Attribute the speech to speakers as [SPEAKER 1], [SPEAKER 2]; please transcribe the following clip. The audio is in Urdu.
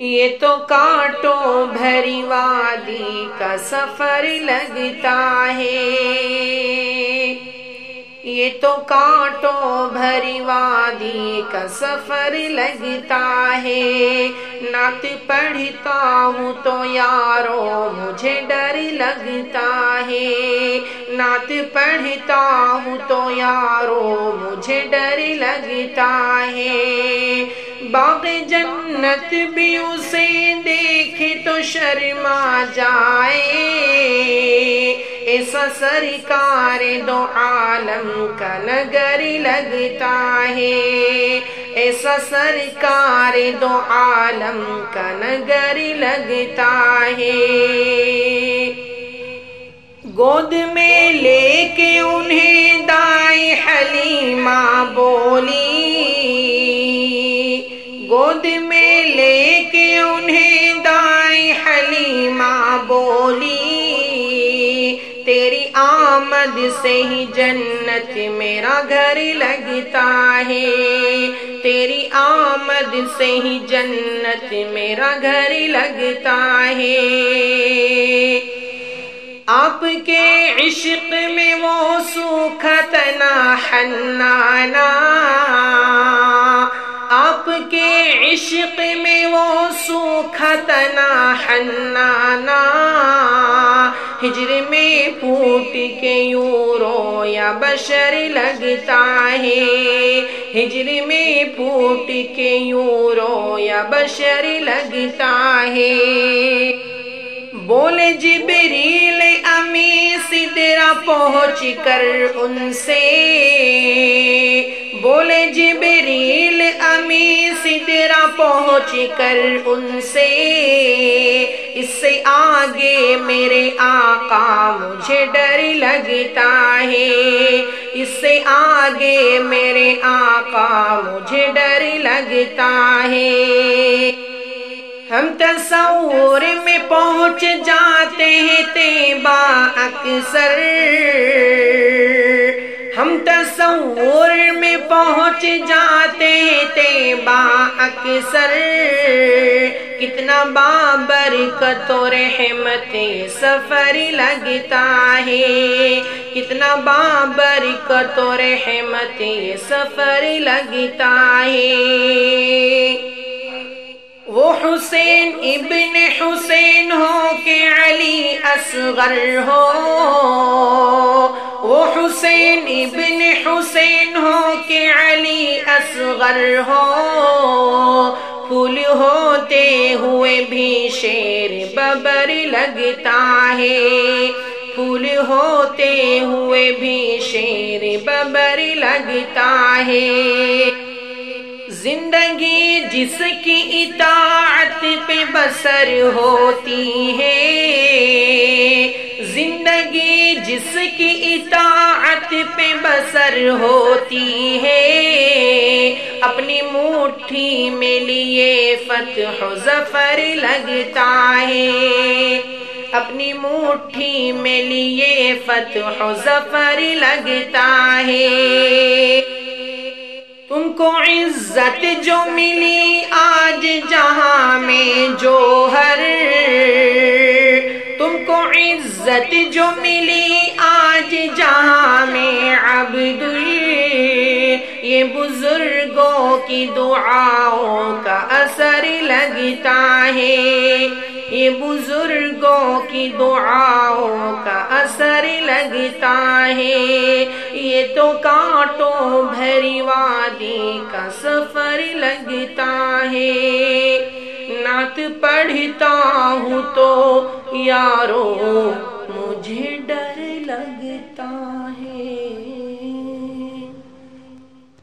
[SPEAKER 1] یہ تو کانٹوں بھری وادی کا سفر لگتا ہے۔ یہ تو کانٹوں بھری وادی کا سفر لگتا ہے۔ نعت پڑھتا ہوں تو یارو، مجھے ڈر لگتا ہے۔ نعت پڑھتا ہوں تو یارو، مجھے ڈر لگتا ہے۔ باغ جنت بھی اسے دیکھے تو شرما جائے۔ ایسا سرکار دو عالم کا نگر لگتا ہے۔ ایسا سرکار دو عالم کا نگر لگتا ہے۔ گود میں لے کے انہیں گود میں لے کے انہیں دائی حلیمہ بولی، تیری آمد سے ہی جنت میرا گھر لگتا ہے۔ تیری آمد سے ہی جنت میرا گھر لگتا ہے۔ آپ کے عشق میں وہ سوکھتنا، حنانا عشق میں وہ سوکھتنا حنانا، ہجر میں پھوٹ کے یوں رو یا بشر لگتا ہے۔ ہجر میں پھوٹ کے یوں رو یا بشر لگتا ہے۔ بولے جبریل، امی سدرا پہنچ کر ان سے۔ بولے جبریل سدرا پہنچ کر ان سے، اس سے آگے میرے آقا مجھے ڈر لگتا ہے۔ اس سے آگے میرے آقا مجھے ڈر لگتا ہے۔ ہم تصور میں پہنچ جاتے ہیں تیبا اکثر۔ ہم تصور میں پہنچ جاتے ہیں تیبا اکثر۔ کتنا بابر و رحمت سفر لگتا ہے۔ کتنا بابر و رحمت سفر لگتا ہے۔ وہ حسین ابن حسین ہو کہ علی اصغر ہو۔ وہ حسین ابن حسین ہو کہ علی اصغر ہو۔ پھول ہوتے ہوئے بھی شیر ببر لگتا ہے۔ پھول ہوتے ہوئے بھی شیر ببر لگتا ہے۔ زندگی جس کی اطاعت پہ بسر ہوتی ہے۔ زندگی جس کی اطاعت پہ بسر ہوتی ہے، اپنی مٹھی میں لیے فتح و ظفر لگتا ہے۔ اپنی مٹھی میں لیے فتح و ظفر لگتا ہے۔ تم کو عزت جو ملی آج جہاں میں جو ہر تم کو عزت جو ملی کی دعاؤں کا اثر لگتا ہے۔ یہ بزرگوں کی دعاؤں کا اثر لگتا ہے۔ یہ تو کانٹوں بھری وادی کا سفر لگتا ہے۔ نعت پڑھتا ہوں تو یارو